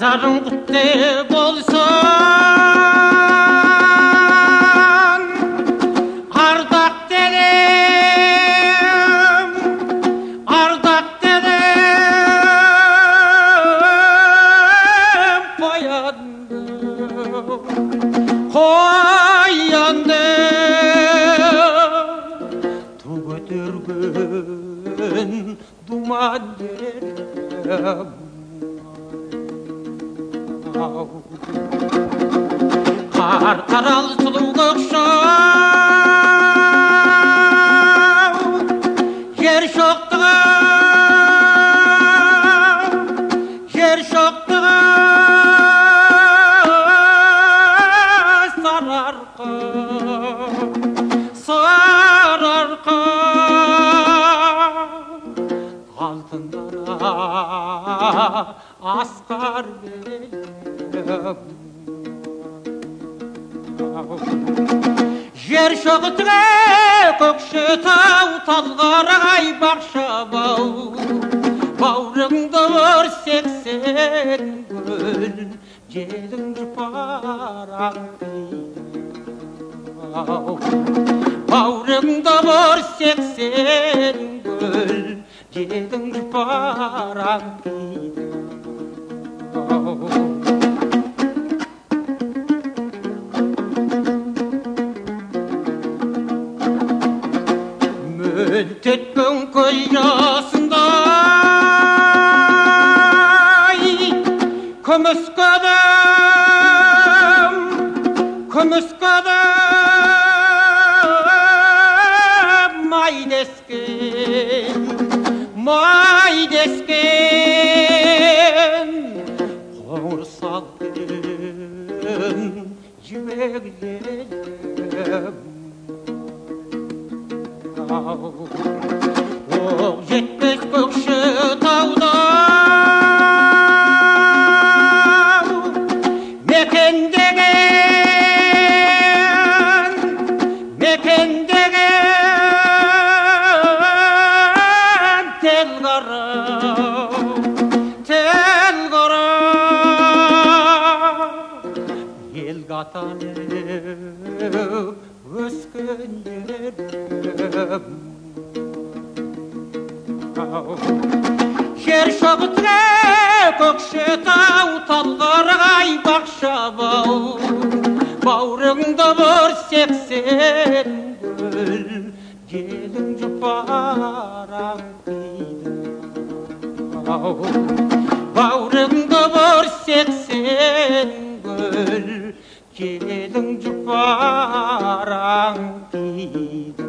Bazarın kutlu olsun. Ardak dedim Ardak dedim Koyandım Koyandım. Tugütür gün duman derim. қар қаралы сұлу көкшау жер шоқтығы жер шоқтығы сарыарқа сарыарқа алтындара асқар жер шоқтығы көкшетау талғарай бақшабау бауырыңды өрсексең гүл желіңді парақ бауырыңды өрсексең гүл желіңді парақ мөлтетпен көз жасындай күміс қадам күміс қадам май дескен оқ жетпес көкшетауда мекендеген мекендеген тел қара тел қара gönderim Şerşe bitre kokşeta utalgaray bakşa bağ Bağrında bir sepsen gül Gelin cuparam Bağrında bir sepsen келдің жұпараң тиді